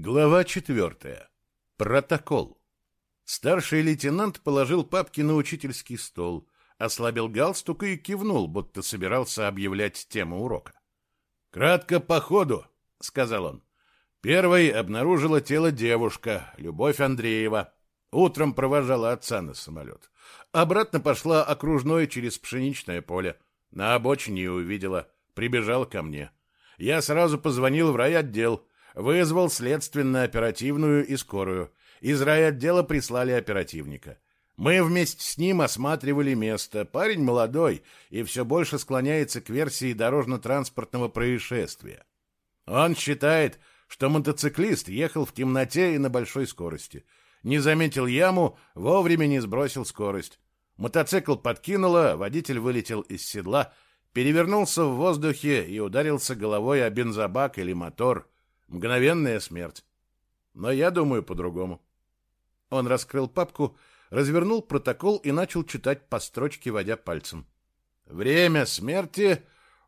Глава четвертая. Протокол. Старший лейтенант положил папки на учительский стол, ослабил галстук и кивнул, будто собирался объявлять тему урока. «Кратко по ходу», — сказал он. Первой обнаружила тело девушка, Любовь Андреева. Утром провожала отца на самолет. Обратно пошла окружной через пшеничное поле. На обочине увидела. Прибежала ко мне. Я сразу позвонил в райотдел. Вызвал следственно-оперативную и скорую. Из райотдела прислали оперативника. Мы вместе с ним осматривали место. Парень молодой и все больше склоняется к версии дорожно-транспортного происшествия. Он считает, что мотоциклист ехал в темноте и на большой скорости. Не заметил яму, вовремя не сбросил скорость. Мотоцикл подкинуло, водитель вылетел из седла, перевернулся в воздухе и ударился головой о бензобак или мотор. Мгновенная смерть. Но я думаю по-другому. Он раскрыл папку, развернул протокол и начал читать по строчке, водя пальцем. Время смерти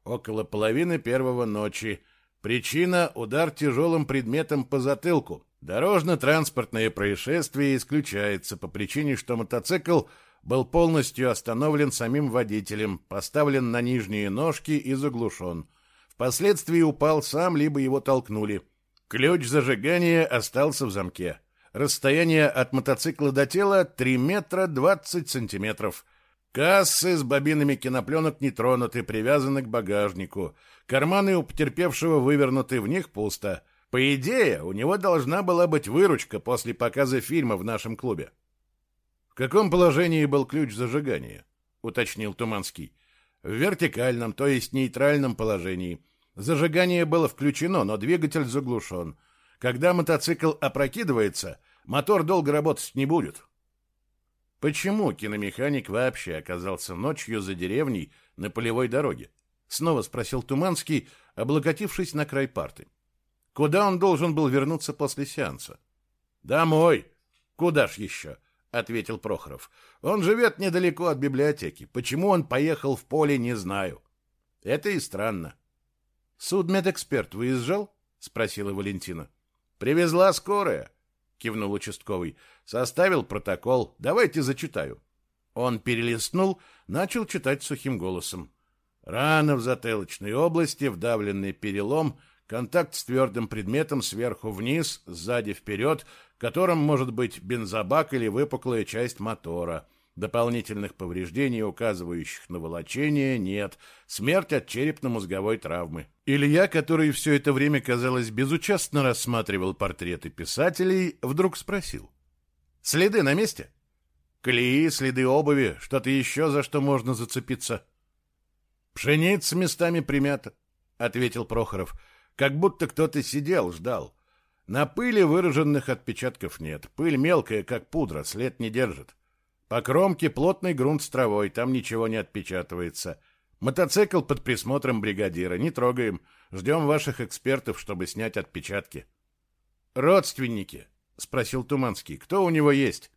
около половины первого ночи. Причина — удар тяжелым предметом по затылку. Дорожно-транспортное происшествие исключается по причине, что мотоцикл был полностью остановлен самим водителем, поставлен на нижние ножки и заглушен. Впоследствии упал сам, либо его толкнули. Ключ зажигания остался в замке. Расстояние от мотоцикла до тела 3 метра 20 сантиметров. Кассы с бобинами кинопленок не тронуты, привязаны к багажнику. Карманы у потерпевшего вывернуты, в них пусто. По идее, у него должна была быть выручка после показа фильма в нашем клубе. В каком положении был ключ зажигания? уточнил Туманский. В вертикальном, то есть нейтральном положении. Зажигание было включено, но двигатель заглушен. Когда мотоцикл опрокидывается, мотор долго работать не будет. Почему киномеханик вообще оказался ночью за деревней на полевой дороге? Снова спросил Туманский, облокотившись на край парты. Куда он должен был вернуться после сеанса? Домой. Куда ж еще? ответил Прохоров. Он живет недалеко от библиотеки. Почему он поехал в поле, не знаю. Это и странно. Судмедэксперт выезжал? спросила Валентина. Привезла скорая, кивнул участковый. Составил протокол. Давайте зачитаю. Он перелистнул, начал читать сухим голосом. Рана в затылочной области, вдавленный перелом, контакт с твердым предметом сверху вниз, сзади вперед, которым может быть бензобак или выпуклая часть мотора. Дополнительных повреждений, указывающих на волочение, нет. Смерть от черепно-мозговой травмы. Илья, который все это время, казалось, безучастно рассматривал портреты писателей, вдруг спросил. «Следы на месте?» «Колеи, следы обуви, что-то еще, за что можно зацепиться?» «Пшеница местами примята», — ответил Прохоров, «как будто кто-то сидел, ждал. На пыли выраженных отпечатков нет. Пыль мелкая, как пудра, след не держит. По кромке плотный грунт с травой, там ничего не отпечатывается. Мотоцикл под присмотром бригадира. Не трогаем. Ждем ваших экспертов, чтобы снять отпечатки. Родственники, спросил Туманский. Кто у него есть?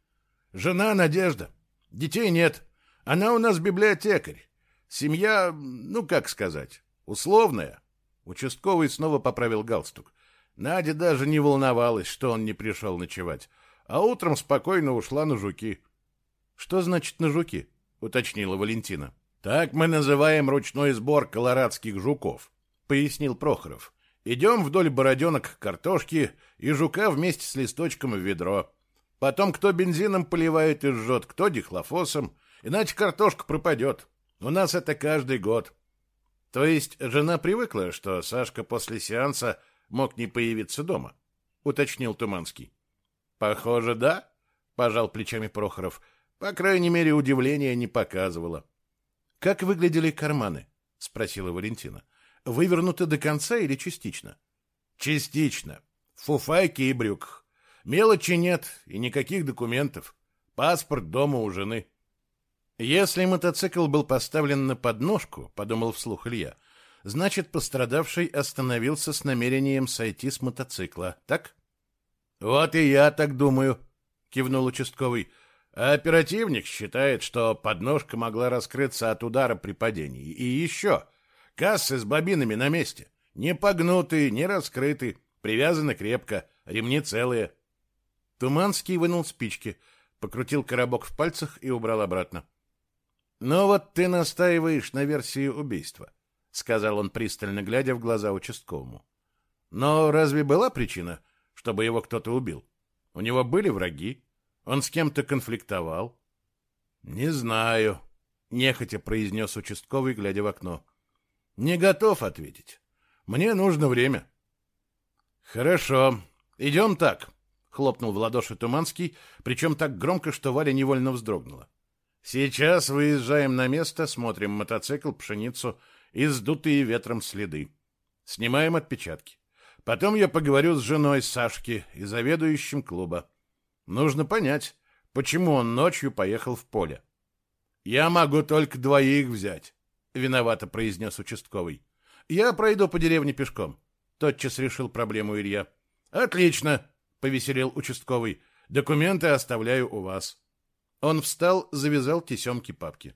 Жена Надежда. Детей нет. Она у нас библиотекарь. Семья, ну как сказать, условная. Участковый снова поправил галстук. Надя даже не волновалась, что он не пришел ночевать, а утром спокойно ушла на жуки. Что значит на жуки? уточнила Валентина. Так мы называем ручной сбор колорадских жуков, пояснил Прохоров. Идем вдоль бороденок картошки и жука вместе с листочком в ведро. Потом кто бензином поливает и жжет, кто дихлофосом, иначе картошка пропадет. У нас это каждый год. То есть жена привыкла, что Сашка после сеанса мог не появиться дома, уточнил Туманский. Похоже, да, пожал плечами Прохоров. По крайней мере, удивления не показывала. Как выглядели карманы? спросила Валентина. Вывернуты до конца или частично? Частично. В фуфайке и брюках. Мелочи нет и никаких документов. Паспорт дома у жены. Если мотоцикл был поставлен на подножку, подумал вслух Илья, значит, пострадавший остановился с намерением сойти с мотоцикла, так? Вот и я так думаю, кивнул участковый. А оперативник считает, что подножка могла раскрыться от удара при падении. И еще, кассы с бобинами на месте. Не погнуты, не раскрыты. Привязаны крепко, ремни целые. Туманский вынул спички, покрутил коробок в пальцах и убрал обратно. «Ну вот ты настаиваешь на версии убийства», — сказал он, пристально глядя в глаза участковому. «Но разве была причина, чтобы его кто-то убил? У него были враги? Он с кем-то конфликтовал?» «Не знаю», — нехотя произнес участковый, глядя в окно. «Не готов ответить. Мне нужно время». «Хорошо. Идем так», — хлопнул в ладоши Туманский, причем так громко, что Валя невольно вздрогнула. Сейчас выезжаем на место, смотрим мотоцикл, пшеницу и сдутые ветром следы. Снимаем отпечатки. Потом я поговорю с женой Сашки и заведующим клуба. Нужно понять, почему он ночью поехал в поле. Я могу только двоих взять, виновато произнес участковый. Я пройду по деревне пешком. Тотчас решил проблему Илья. Отлично, повеселел участковый. Документы оставляю у вас. Он встал, завязал тесемки папки.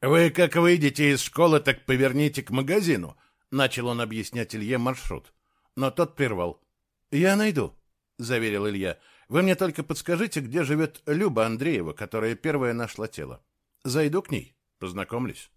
«Вы, как выйдете из школы, так поверните к магазину», — начал он объяснять Илье маршрут. Но тот прервал. «Я найду», — заверил Илья. «Вы мне только подскажите, где живет Люба Андреева, которая первая нашла тело. Зайду к ней, познакомлюсь».